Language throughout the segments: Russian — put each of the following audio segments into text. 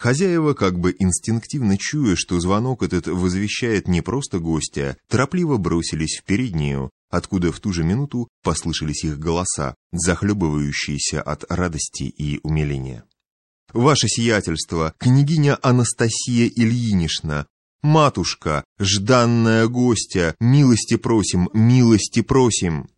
Хозяева, как бы инстинктивно чуя, что звонок этот возвещает не просто гостя, торопливо бросились в переднюю, откуда в ту же минуту послышались их голоса, захлебывающиеся от радости и умиления. «Ваше сиятельство, княгиня Анастасия Ильинична, матушка, жданная гостья, милости просим, милости просим!»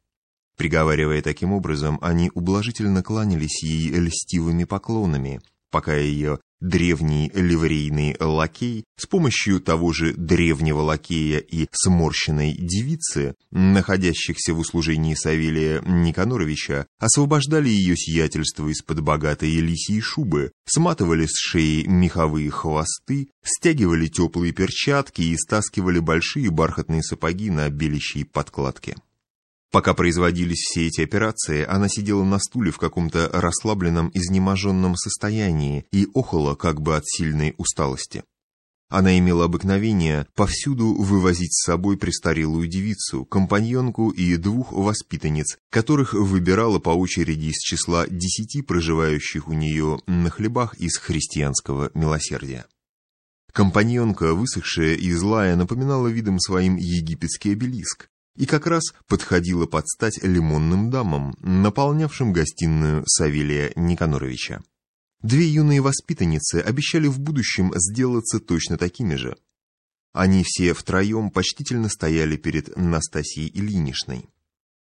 Приговаривая таким образом, они ублажительно кланялись ей льстивыми поклонами, пока ее древний ливрейный лакей с помощью того же древнего лакея и сморщенной девицы, находящихся в услужении Савелия Никаноровича, освобождали ее сиятельство из-под богатой лисьей шубы, сматывали с шеи меховые хвосты, стягивали теплые перчатки и стаскивали большие бархатные сапоги на белящей подкладке. Пока производились все эти операции, она сидела на стуле в каком-то расслабленном, изнеможенном состоянии и охала как бы от сильной усталости. Она имела обыкновение повсюду вывозить с собой престарелую девицу, компаньонку и двух воспитанниц, которых выбирала по очереди из числа десяти проживающих у нее на хлебах из христианского милосердия. Компаньонка, высохшая и злая, напоминала видом своим египетский обелиск, и как раз подходила под стать лимонным дамам, наполнявшим гостиную Савелия Никаноровича. Две юные воспитанницы обещали в будущем сделаться точно такими же. Они все втроем почтительно стояли перед Настасьей Ильиничной.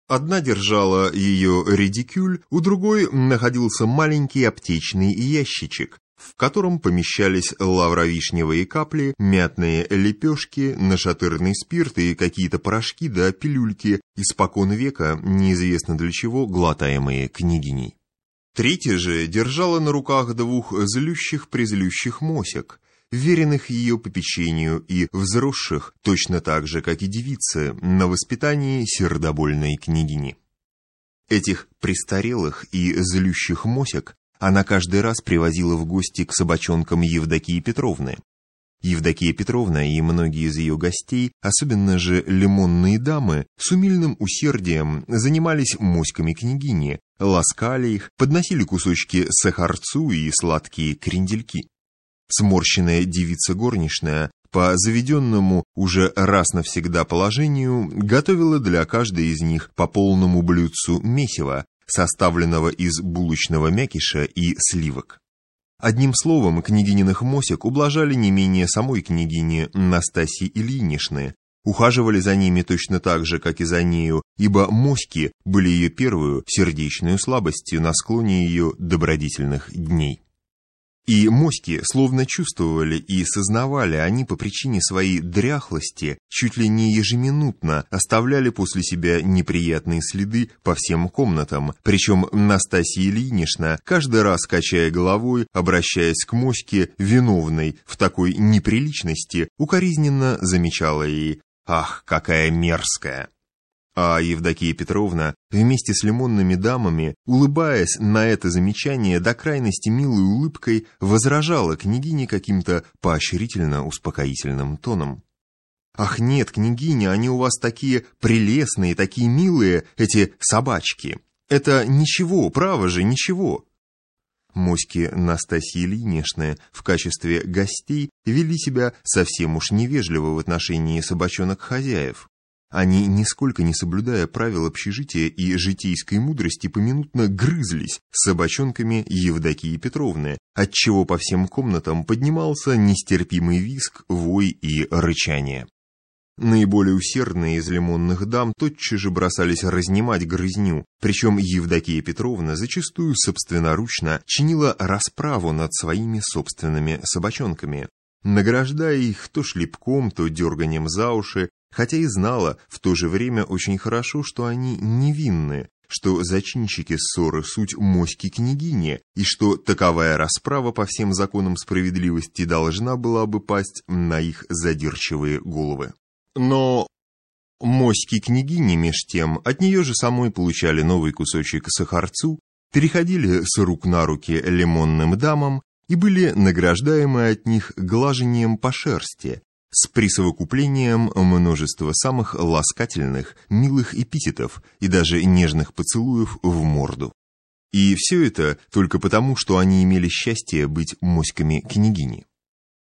Одна держала ее редикюль, у другой находился маленький аптечный ящичек, в котором помещались лавровишневые капли, мятные лепешки, нашатырный спирт и какие-то порошки да пилюльки, испокон века, неизвестно для чего, глотаемые княгиней. Третья же держала на руках двух злющих-призлющих мосек, веренных ее попечению и взросших, точно так же, как и девицы, на воспитании сердобольной княгини. Этих престарелых и злющих мосек она каждый раз привозила в гости к собачонкам Евдокии Петровны. Евдокия Петровна и многие из ее гостей, особенно же лимонные дамы, с умильным усердием занимались моськами княгини, ласкали их, подносили кусочки сахарцу и сладкие крендельки. Сморщенная девица горничная по заведенному уже раз навсегда положению готовила для каждой из них по полному блюдцу месива, составленного из булочного мякиша и сливок. Одним словом, княгининых мосек ублажали не менее самой княгини Настасьи Ильиничны, ухаживали за ними точно так же, как и за нею, ибо моськи были ее первую сердечную слабостью на склоне ее добродетельных дней. И моськи словно чувствовали и сознавали, они по причине своей дряхлости чуть ли не ежеминутно оставляли после себя неприятные следы по всем комнатам, причем Настасья Ильинична, каждый раз качая головой, обращаясь к моське, виновной в такой неприличности, укоризненно замечала ей «Ах, какая мерзкая!» А Евдокия Петровна вместе с лимонными дамами, улыбаясь на это замечание до крайности милой улыбкой, возражала княгине каким-то поощрительно-успокоительным тоном. «Ах нет, княгиня, они у вас такие прелестные, такие милые, эти собачки. Это ничего, право же, ничего». Моськи Настасьи Ильиничны в качестве гостей вели себя совсем уж невежливо в отношении собачонок хозяев. Они, нисколько не соблюдая правил общежития и житейской мудрости, поминутно грызлись с собачонками Евдокии Петровны, отчего по всем комнатам поднимался нестерпимый виск, вой и рычание. Наиболее усердные из лимонных дам тотчас же бросались разнимать грызню, причем Евдокия Петровна зачастую собственноручно чинила расправу над своими собственными собачонками, награждая их то шлепком, то дерганием за уши, хотя и знала в то же время очень хорошо, что они невинны, что зачинщики ссоры суть моськи княгини, и что таковая расправа по всем законам справедливости должна была бы пасть на их задирчивые головы. Но моськи княгини меж тем от нее же самой получали новый кусочек сахарцу, переходили с рук на руки лимонным дамам и были награждаемы от них глажением по шерсти, с присовокуплением множества самых ласкательных, милых эпитетов и даже нежных поцелуев в морду. И все это только потому, что они имели счастье быть моськами княгини.